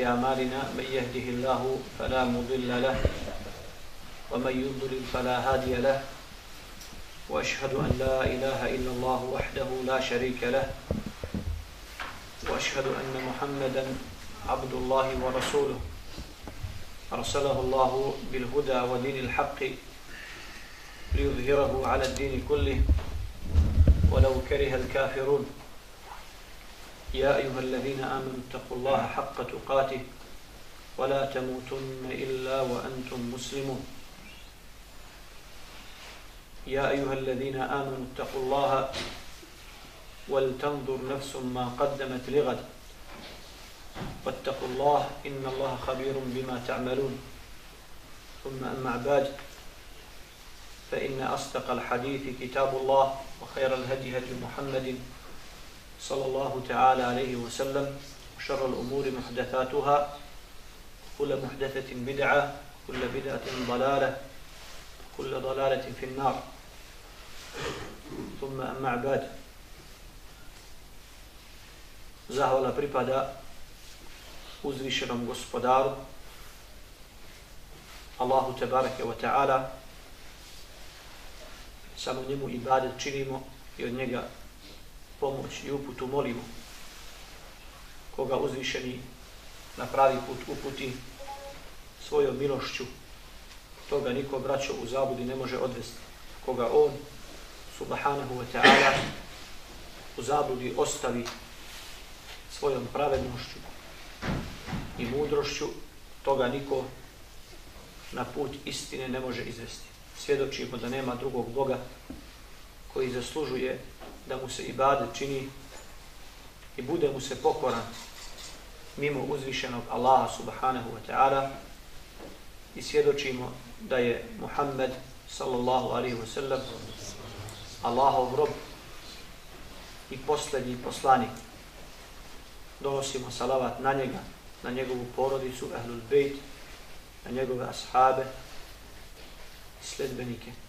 أعمالنا من يهده الله فلا مضل له ومن يضلل فلا هادي له. وأشهد أن لا إله إلا الله وحده لا شريك له. وأشهد أن محمدا عبد الله ورسوله. أرسله الله بالهدى ودين الحق ليظهره على الدين كله. ولو كره الكافرون. يا أيها الذين آمنوا اتقوا الله حق تقاته ولا تموتن إلا وأنتم مسلمون. يا أيها الذين آمنوا اتقوا الله ولتنظر نفس ما قدمت لغد. واتقوا الله إن الله خبير بما تعملون. ثم أما بعد فإن أصدق الحديث كتاب الله وخير الهدي هدي محمد صلى الله تعالى عليه وسلم شر الأمور muhdathatuha, كل muhdathatin بدعة كل bid'atin ضلالة كل dalalatin في النار ثم أما عباد Zahvala pripada uzvišenom gospodaru Allahu Tebareke wa Ta'ala. Samo njemu ibadet činimo i od njega pomoć i uputu molimo koga uzvišeni na pravi put uputi svojom milošću toga niko braćo u zabudi ne može odvesti. Koga on subhanahu wa ta'ala u zabudi ostavi svojom pravednošću i mudrošću toga niko na put istine ne može izvesti. Svjedočimo da nema drugog Boga koji zaslužuje da mu se ibadet čini i bude mu se pokoran mimo uzvišenog Allaha subhanahu wa ta'ala i svjedočimo da je Muhammed sallallahu alaihi wa sallam Allahov rob i posljednji poslanik. Donosimo salavat na njega, na njegovu porodicu, ahlul bejt, na njegove ashabe sledbenike.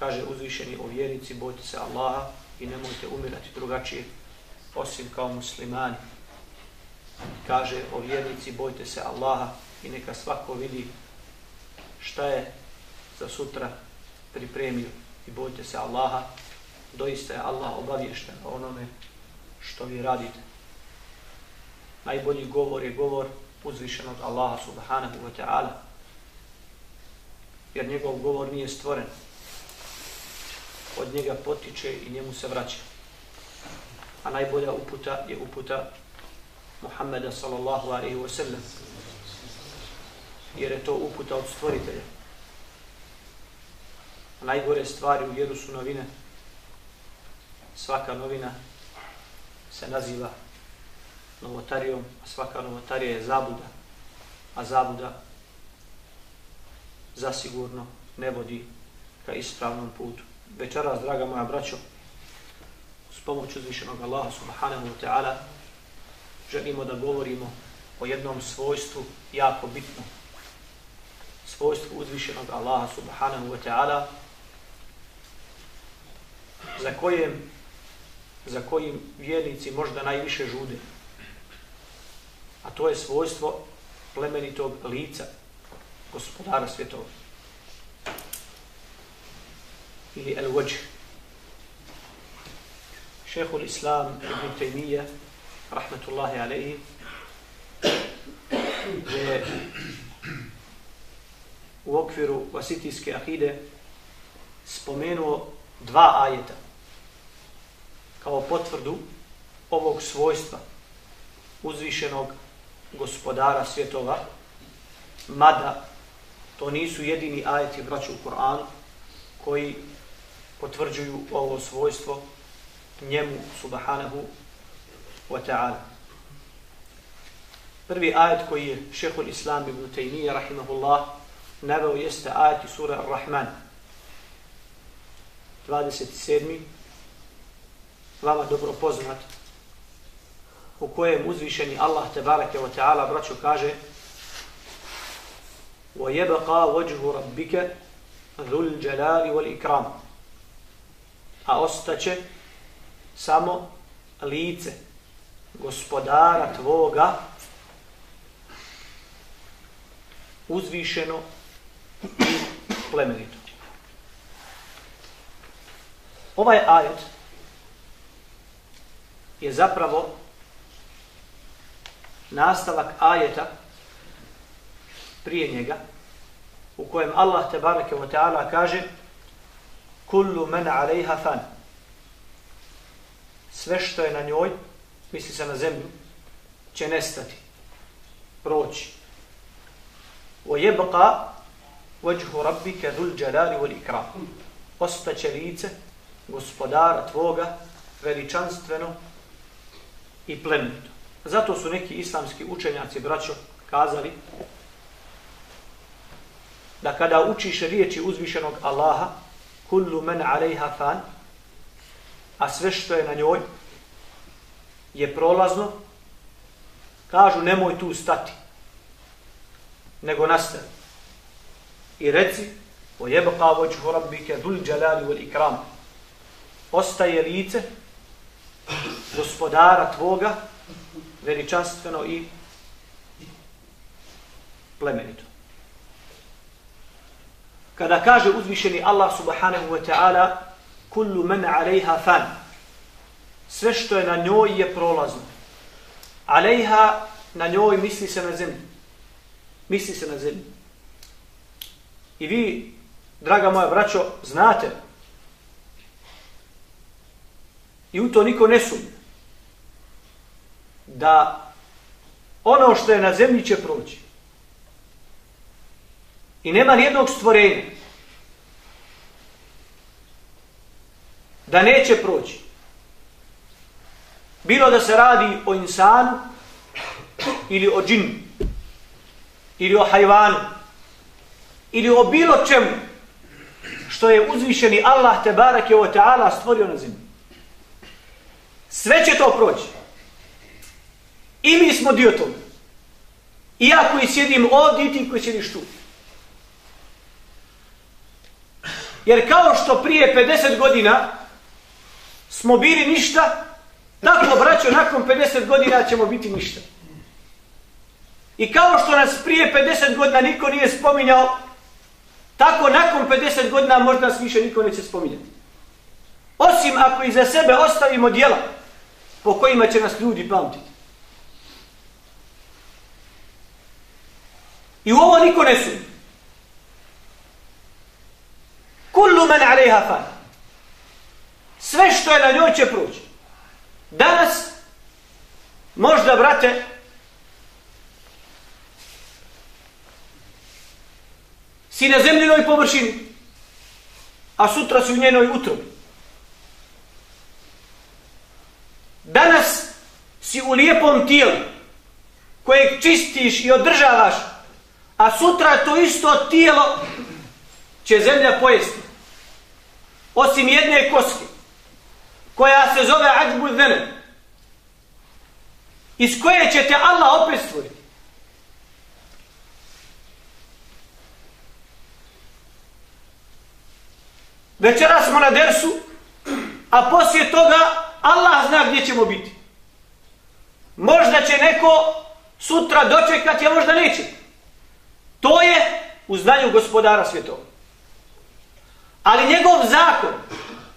Kaže uzvišeni o vjernici, bojte se Allaha i nemojte umirati drugačije osim kao muslimani. Kaže o vjernici bojte se Allaha i neka svako vidi šta je za sutra pripremio i bojte se Allaha. Doista je Allah obavješten o onome što vi radite. Najbolji govor je govor uzvišenog Allaha subhanahu wa ta'ala jer njegov govor nije stvoren od njega potiče i njemu se vraća a najbolja uputa je uputa Muhammeda sallallahu alaihi wa sallam jer je to uputa od stvoritelja. A najgore stvari u vjeru su novine. Svaka novina se naziva novotarijom, a svaka novotarija je zabuda. A zabuda zasigurno ne vodi ka ispravnom putu. Večeras, draga moja braćo, s pomoću uzvišenog Allaha subhanahu wa ta'ala, želimo da govorimo o jednom svojstvu jako bitnom. Svojstvu uzvišenog Allaha subhanahu wa ta'ala za kojem za kojim vjernici možda najviše žude. A to je svojstvo plemenitog lica gospodara svjetova. Ili el-vajh. Šehul Islam ibn Taymiyyah rahmetullahi alaihi, je u okviru vasitijske ahide spomenuo dva ajeta kao potvrdu ovog svojstva uzvišenog gospodara svjetova, mada to nisu jedini ajeti braću u Koranu koji potvrđuju ovo svojstvo njemu subhanahu wa ta'ala. Prvi ajet koji je šehol Islam ibn Taymiyyah, rahimahullah, naveo jeste ajet iz sura Ar-Rahman. 27. Vama dobro poznat. U kojem uzvišeni Allah, tebareke wa ta'ala, braćo kaže وَيَبَقَا وَجْهُ رَبِّكَ ذُو الْجَلَالِ وَالْإِكْرَامِ A ostaće samo lice gospodara tvoga uzvišeno i plemenito. Ovaj ajet je zapravo nastavak ajeta prije njega u kojem Allah te bareke ve taala kaže kullu men alejha fan. Sve što je na njoj misli se na zemlju će nestati proći. O jebqa vajhu rabbika dhul jalali wal ikram. Ostaće lice gospodara tvoga veličanstveno i plemenito. Zato su neki islamski učenjaci braćo kazali da kada učiš riječi uzvišenog Allaha, kullu men alejha fan, a sve što je na njoj je prolazno, kažu nemoj tu stati, nego nastavi. I reci, o jebqa voću rabbike dul džalali wal ikram, ostaje lice gospodara tvoga veličanstveno i plemenito kada kaže uzvišeni Allah subhanahu wa ta'ala kullu men alejha fan. Sve što je na njoj je prolazno. Alejha na njoj misli se na zemlji misli se na zemlji i vi draga moja braćo znate i u to niko ne sumnja da ono što je na zemlji će proći. I nema nijednog stvorenja da neće proći. Bilo da se radi o insanu ili o džinu ili o hajvanu ili o bilo čemu što je uzvišeni Allah te barake o ta'ala stvorio na zemlji. Sve će to proći. I mi smo dio toga. I ja koji sjedim ovdje i ti koji sjediš tu. Jer kao što prije 50 godina smo bili ništa, tako braćo, nakon 50 godina ćemo biti ništa. I kao što nas prije 50 godina niko nije spominjao, tako nakon 50 godina možda nas više niko neće spominjati. Osim ako iza sebe ostavimo dijela po kojima će nas ljudi pamtiti. I u ovo niko ne sudi. Kullu men alejha fan. Sve što je na njoj će proći. Danas, možda, brate, si na zemljinoj površini, a sutra si u njenoj utrobi. Danas si u lijepom tijelu, kojeg čistiš i održavaš, a sutra to isto tijelo će zemlja pojesti. Osim jedne koske, koja se zove Ađbu Dene, iz koje će te Allah opet stvoriti. Večera smo na dersu, a poslije toga Allah zna gdje ćemo biti. Možda će neko sutra dočekati, a možda neće. To je u znanju gospodara svjetova. Ali njegov zakon,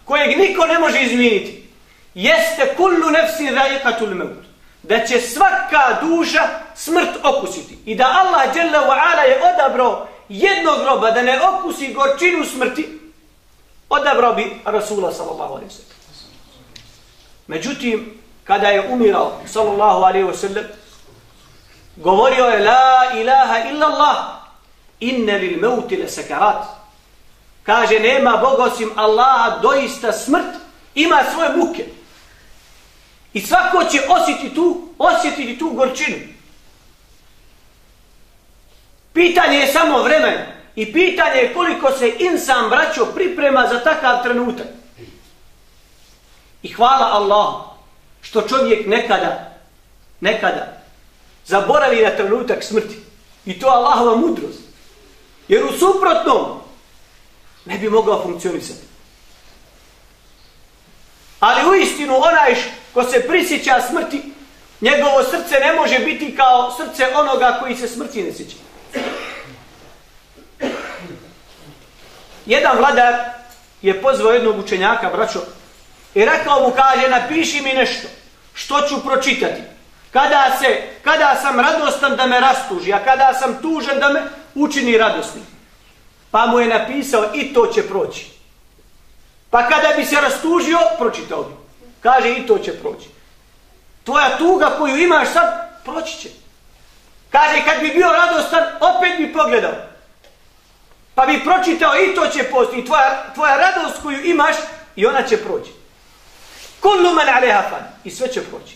kojeg niko ne može izmijeniti, jeste kullu nefsi zaikatul meut. Da će svaka duša smrt okusiti. I da Allah dželle wa ala je odabrao jednog groba da ne okusi gorčinu smrti, odabrao bi Rasula sallallahu alaihi sallam. Međutim, kada je umirao sallallahu alaihi wa sallam, govorio je la ilaha illa Allah, inne lil meuti le sekarat, Kaže, nema Boga osim Allaha, doista smrt ima svoje muke. I svako će osjetiti tu, osjetiti tu gorčinu. Pitanje je samo vremena i pitanje je koliko se insan braćo priprema za takav trenutak. I hvala Allah što čovjek nekada, nekada zaboravi na trenutak smrti. I to Allahova mudrost. Jer u suprotnom ne bi mogao funkcionisati. Ali u istinu onaj ko se prisjeća smrti, njegovo srce ne može biti kao srce onoga koji se smrti ne sjeća. Jedan vladar je pozvao jednog učenjaka, braćo, i rekao mu, kaže, napiši mi nešto, što ću pročitati. Kada, se, kada sam radostan da me rastuži, a kada sam tužan da me učini radosnim. Pa mu je napisao, i to će proći. Pa kada bi se rastužio, pročitao bi. Kaže, i to će proći. Tvoja tuga koju imaš sad, proći će. Kaže, kad bi bio radostan, opet bi pogledao. Pa bi pročitao i to će posti. Tvoja, tvoja radost koju imaš, i ona će proći. Kullu man aleha fan. I sve će proći.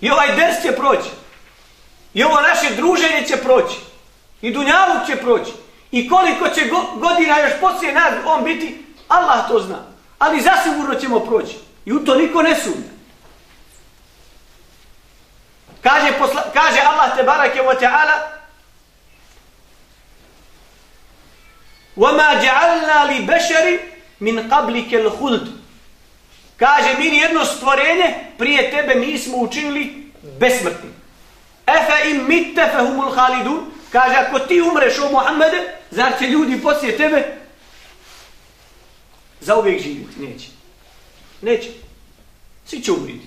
I ovaj ders će proći. I ovo naše druženje će proći. I dunjavuk će proći. I koliko će godina još poslije nas on biti, Allah to zna. Ali zasigurno ćemo proći. I u to niko ne sumnja. Kaže, posla, kaže Allah te barake wa ta'ala وَمَا جَعَلْنَا لِبَشَرِ مِنْ قَبْلِكَ الْخُلْدِ Kaže, mi jedno stvorenje prije tebe nismo učinili besmrtni. Efe im mitte fehumul halidun. Kaže, ako ti umreš o Muhammede, zar će ljudi poslije tebe za uvijek živjeti? Neće. Neće. Svi će umriti.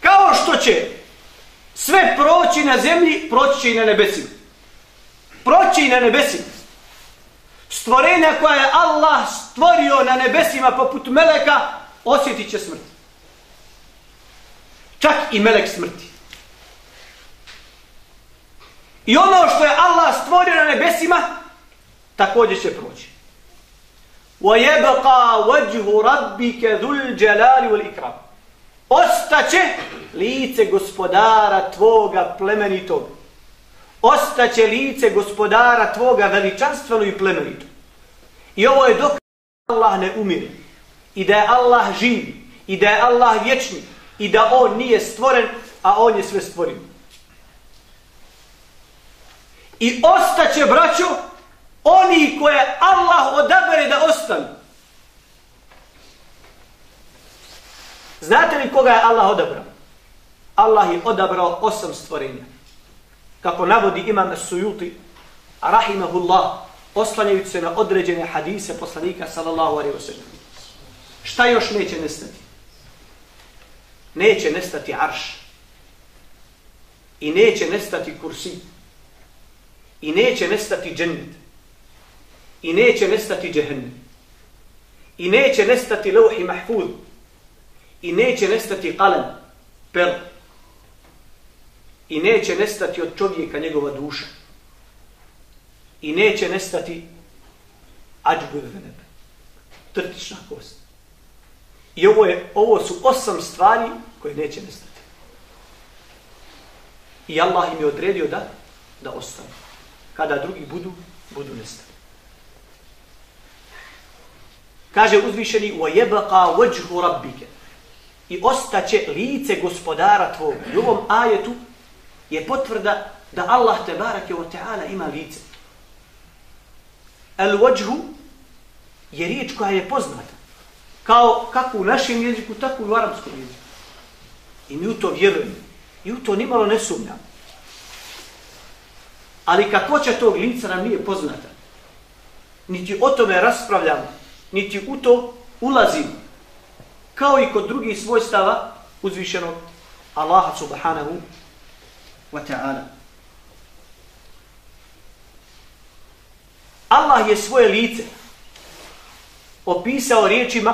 Kao što će sve proći na zemlji, proći će i na nebesima. Proći i na nebesima. Stvorenja koja je Allah stvorio na nebesima poput meleka, osjetit će smrt. Čak i melek smrti. I ono što je Allah stvorio na nebesima, također će proći. وَيَبْقَى وَجْهُ رَبِّكَ ذُو الْجَلَالِ وَالْإِكْرَامِ Ostaće lice gospodara tvoga plemenitog. Ostaće lice gospodara tvoga veličanstveno i plemenito. I ovo je dok Allah ne umire. I da je Allah živ. I da je Allah vječni. I da on nije stvoren, a on je sve stvorio. I ostaće, braćo, oni koje Allah odabere da ostanu. Znate li koga je Allah odabrao? Allah je odabrao osam stvorenja. Kako navodi imam Sujuti, rahimahullah, oslanjajući se na određene hadise poslanika sallallahu alaihi wa sallam. Šta još neće nestati? Neće nestati arš. I neće nestati kursi. I neće nestati džennet. I neće nestati džehennet. I neće nestati levhi mahfud. I neće nestati kalem, per. I neće nestati od čovjeka njegova duša. I neće nestati ađbu veneb. Trtična kost. I ovo, je, ovo su osam stvari koje neće nestati. I Allah im je odredio da, da ostane Kada drugi budu, budu nestati. Kaže uzvišeni وَيَبَقَا وَجْهُ رَبِّكَ I ostaće lice gospodara tvojeg. I u ovom ajetu je potvrda da Allah te barake o teala ima lice. El wajhu je riječ koja je poznata. Kao kako u našem jeziku, tako i u arapskom jeziku. I mi u to vjerujemo. I u to nimalo ne sumnjamo. Ali kako će tog lica nam nije poznata. Niti o tome raspravljamo niti u to ulazim. Kao i kod drugih svojstava uzvišenog Allaha subhanahu wa ta'ala. Allah je svoje lice opisao riječima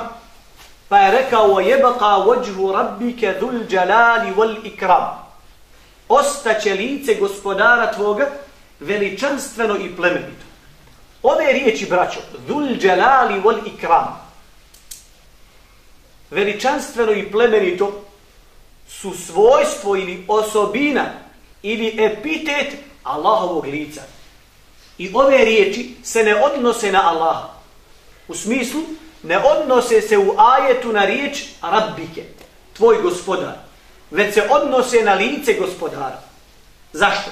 pa je rekao وَيَبَقَا وَجْهُ رَبِّكَ ذُلْ جَلَالِ وَالْإِكْرَامِ Ostaće lice gospodara tvoga veličanstveno i plemenito. Ove riječi, braćo, dhul dželali vol ikram, veličanstveno i plemenito, su svojstvo ili osobina ili epitet Allahovog lica. I ove riječi se ne odnose na Allaha. U smislu, ne odnose se u ajetu na riječ Rabbike, tvoj gospodar, već se odnose na lice gospodara. Zašto?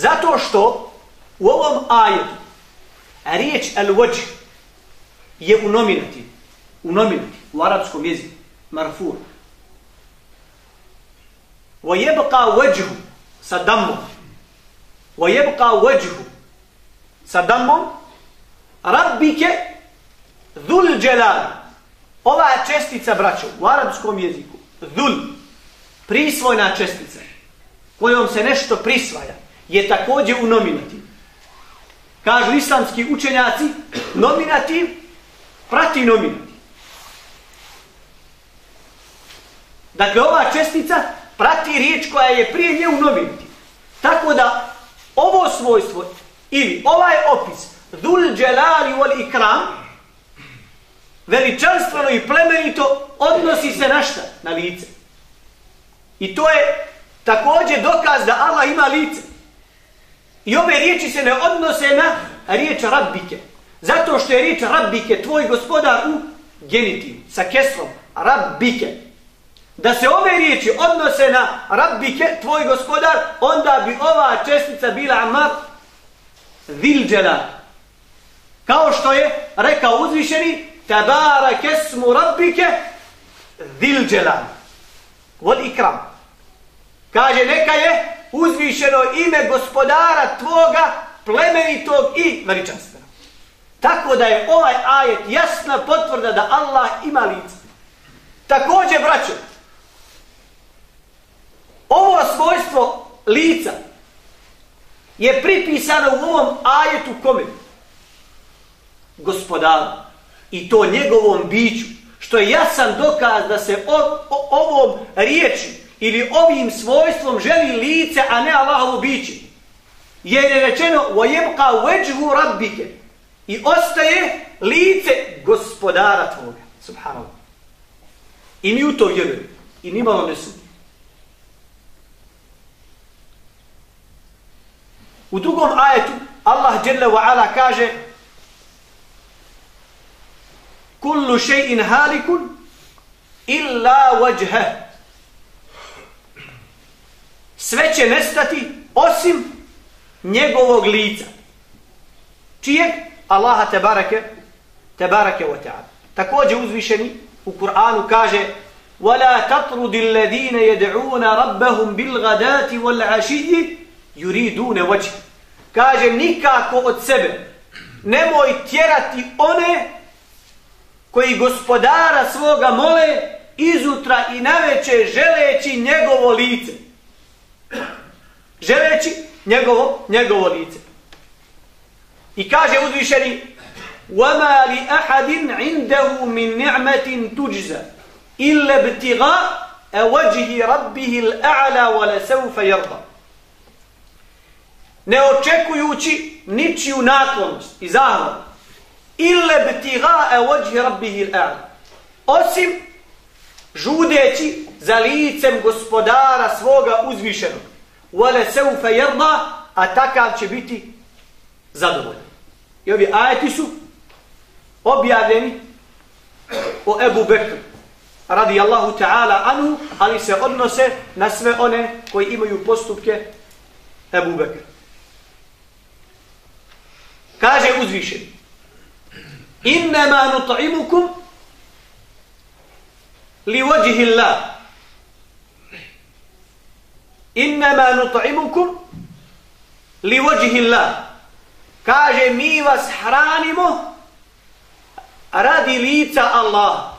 Zato što u ovom ajetu riječ al-wajh je u nominati, u nominati, u arapskom jeziku, marfur. Wa yabqa wajhu sa dammom. Wa yabqa wajhu sa dammom rabbike dhul jalal. Ova čestica, braćo, u arapskom jeziku, dhul, prisvojna čestica, kojom se nešto prisvaja, je također u nominativ. Kažu islamski učenjaci, nominativ prati nominativ. Dakle, ova čestica prati riječ koja je prije nje u nominativ. Tako da, ovo svojstvo ili ovaj opis, dhul dželali wal ikram, veličanstveno i plemenito odnosi se na šta? Na lice. I to je također dokaz da Allah ima lice. I ove riječi se ne odnose na riječ rabbike. Zato što je riječ rabbike, tvoj gospodar u genitiv, sa kesrom, rabbike. Da se ove riječi odnose na rabbike, tvoj gospodar, onda bi ova čestica bila amar vilđela. Kao što je rekao uzvišeni, tabara kesmu rabbike vilđela. Vod ikram. Kaže, neka je uzvišeno ime gospodara tvoga, plemenitog i veličanstvenog. Tako da je ovaj ajet jasna potvrda da Allah ima lice. Također, braćo, ovo svojstvo lica je pripisano u ovom ajetu kome? Gospodaru. I to njegovom biću. Što je jasan dokaz da se o, o, ovom riječi ili ovim svojstvom želi lice, a ne Allahovo biće. Jer je rečeno وَيَبْقَا وَجْهُ رَبِّكَ I ostaje lice gospodara tvoga. Subhanallah. I mi u to vjerujemo. I nimalo ne sudi. U drugom ajetu Allah Jalla wa ala kaže Kullu še'in halikun illa wajhah sve će nestati osim njegovog lica. Čijeg? Allaha te barake, te barake wa ta'ala. Također uzvišeni u Kur'anu kaže وَلَا تَطْرُدِ الَّذِينَ يَدْعُونَ رَبَّهُمْ بِالْغَدَاتِ وَالْعَشِيِّ يُرِيدُونَ وَجْهِ Kaže nikako od sebe nemoj tjerati one koji gospodara svoga mole izutra i naveče želeći njegovo lice želeći njegovo, njegovo lice. I kaže uzvišeni وَمَا لِأَحَدٍ عِنْدَهُ مِنْ نِعْمَةٍ تُجْزَ إِلَّا بْتِغَاءَ وَجْهِ رَبِّهِ الْأَعْلَى وَلَسَوْفَ يَرْضَ Ne očekujući ničiju naklonost i zahval إِلَّا بْتِغَاءَ وَجْهِ رَبِّهِ الْأَعْلَى Osim žudeći za licem gospodara svoga uzvišenog wala sawfa yarda a takav će biti zadovoljan. I ovi ajeti su objavljeni o Ebu Bekru radi Allahu ta'ala anu, ali se odnose na sve one koji imaju postupke Ebu Bekra. Kaže uzvišen Innama nut'imukum li vođihi Allah innama nut'imukum li wajhi Allah kaže mi vas hranimo radi lica Allah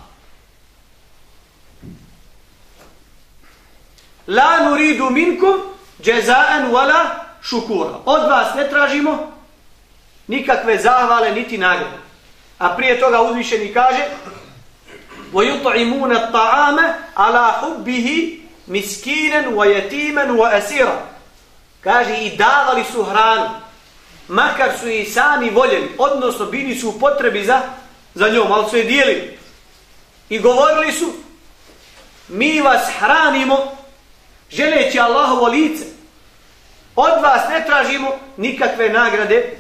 la nuridu minkum jazaan wala shukura od vas ne tražimo nikakve zahvale niti nagrade a prije toga uzvišeni kaže ويطعمون الطعام على حبه miskinen wa yatimen wa asira. Kaže i davali su hranu, makar su i sami voljeli, odnosno bili su u potrebi za, za njom, ali su je dijelili. I govorili su, mi vas hranimo želeći Allahovo lice, od vas ne tražimo nikakve nagrade,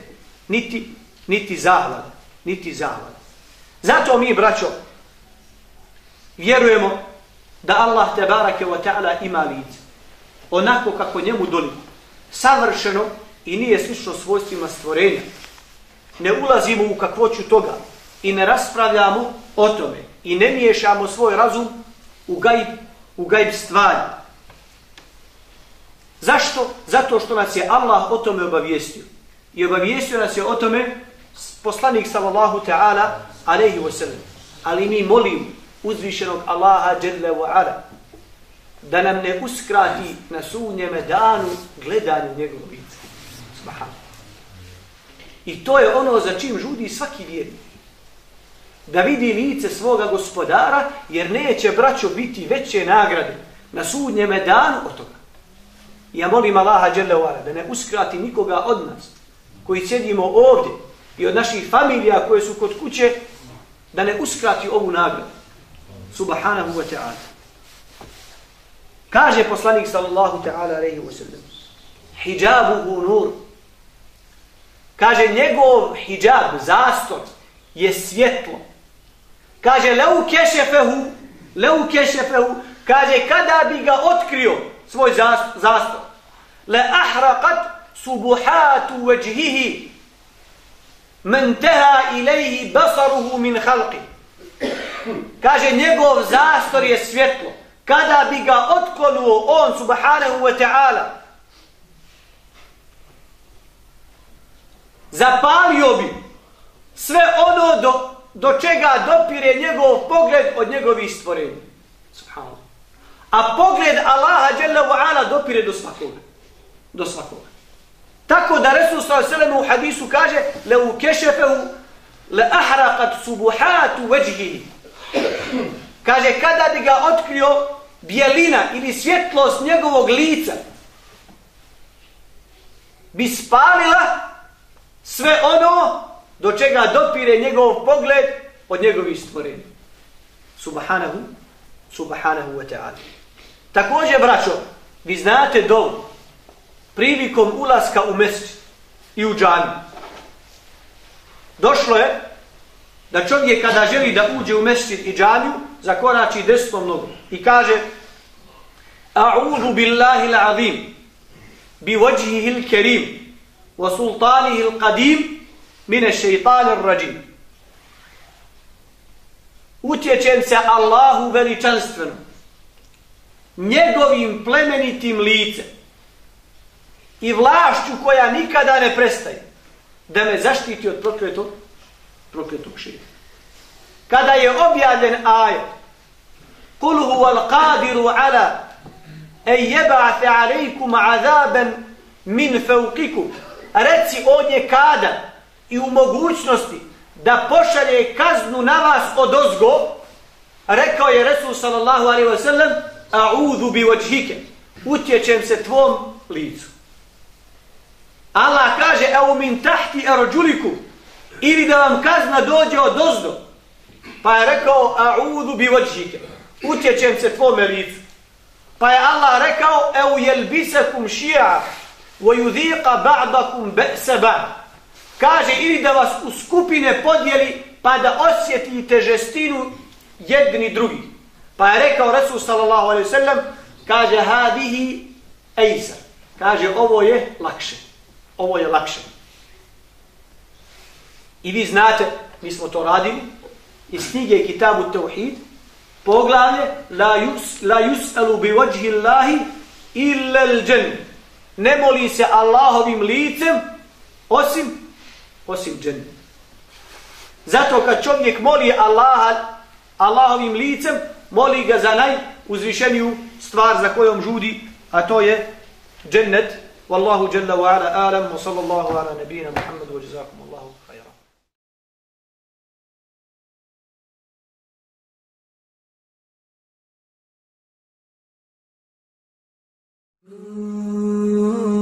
niti, niti zahvala, niti zahvala. Zato mi, braćo, vjerujemo da Allah te barake wa ta'ala ima lice. Onako kako njemu doli. Savršeno i nije slično svojstvima stvorenja. Ne ulazimo u kakvoću toga i ne raspravljamo o tome i ne miješamo svoj razum u gajb, u gajb stvari. Zašto? Zato što nas je Allah o tome obavijestio. I obavijestio nas je o tome poslanik sallallahu ta'ala alaihi wa sallam. Ali mi molimo uzvišenog Allaha jalla wa ala da nam ne uskrati na sunnjeme danu gledanju njegovog lica. Subhanu. I to je ono za čim žudi svaki vjernik. Da vidi lice svoga gospodara, jer neće braćo biti veće nagrade na sudnjeme danu od toga. Ja molim Allaha dželle wa da ne uskrati nikoga od nas koji sjedimo ovdje i od naših familija koje su kod kuće da ne uskrati ovu nagradu. Subhanahu wa ta'ala. Kaže poslanik sallallahu ta'ala alejhi ve sellem: Hijabuhu nur. Kaže njegov hijab, zastor je svjetlo. Kaže lau kešefehu, lau kešefehu, kaže kada bi ga otkrio svoj zastor. Le ahraqat subuhatu vajhihi men teha ilaihi basaruhu min halqi. Kaže njegov zastor je svjetlo. Kada bi ga otkonuo on subhanahu wa ta'ala zapalio bi sve ono do, do čega dopire njegov pogled od njegovih stvorenja. Subhanahu. A pogled Allaha jalla wa ala dopire do svakoga. Do svakoga. Tako da Resul sallallahu u hadisu kaže le u kešefehu le ahraqat subuhatu Kaže, kada bi ga otkrio bijelina ili svjetlost njegovog lica, bi spalila sve ono do čega dopire njegov pogled od njegovih stvorenja. Subhanahu, subhanahu wa ta'ala. Također, braćo, vi znate dovu prilikom ulaska u mesti i u džanju. Došlo je da čovjek kada želi da uđe u mesti i džamiju, zakorači desnom nogu i kaže A'udhu billahi l'azim bi vajhihi l'kerim wa sultanihi l'qadim mine šeitanir rajim. Utječem se Allahu veličanstveno njegovim plemenitim licem i vlašću koja nikada ne prestaje da me zaštiti od prokletog prokletog širka. kada je objavljen ajet Kul huwa qadiru ala an yab'ath alaykum 'adaban min fawqikum reci on je kada i u mogućnosti da pošalje kaznu na vas od ozgo rekao je Resul sallallahu alaihi wa sallam a'udhu bi vajhike, utječem se tvom licu Allah kaže evo min tahti arjulikum ili da vam kazna dođe od ozdo Pa je rekao, a'udhu bi vođike. Utječem se tvome licu. Pa je Allah rekao, eu jelbisakum šija, wa yudhiqa ba'dakum ba'sa ba'd. Kaže, ili da vas u skupine podijeli, pa da osjetite žestinu jedni drugi. Pa je rekao Resul sallallahu alaihi sallam, kaže, hadihi ejsa. Kaže, ovo je lakše. Ovo je lakše. I vi znate, mi smo to radili, iz knjige Kitabu Tauhid, poglavlje La, yus, la yus'alu bi vajhi Allahi illa l'đen. Ne moli se Allahovim licem osim osim džen. Zato kad čovjek moli Allaha Allahovim licem, moli ga za najuzvišeniju stvar za kojom žudi, a to je džennet. Wallahu jalla wa ala alam wa sallallahu ala nabina Muhammadu wa jazakum Ooh.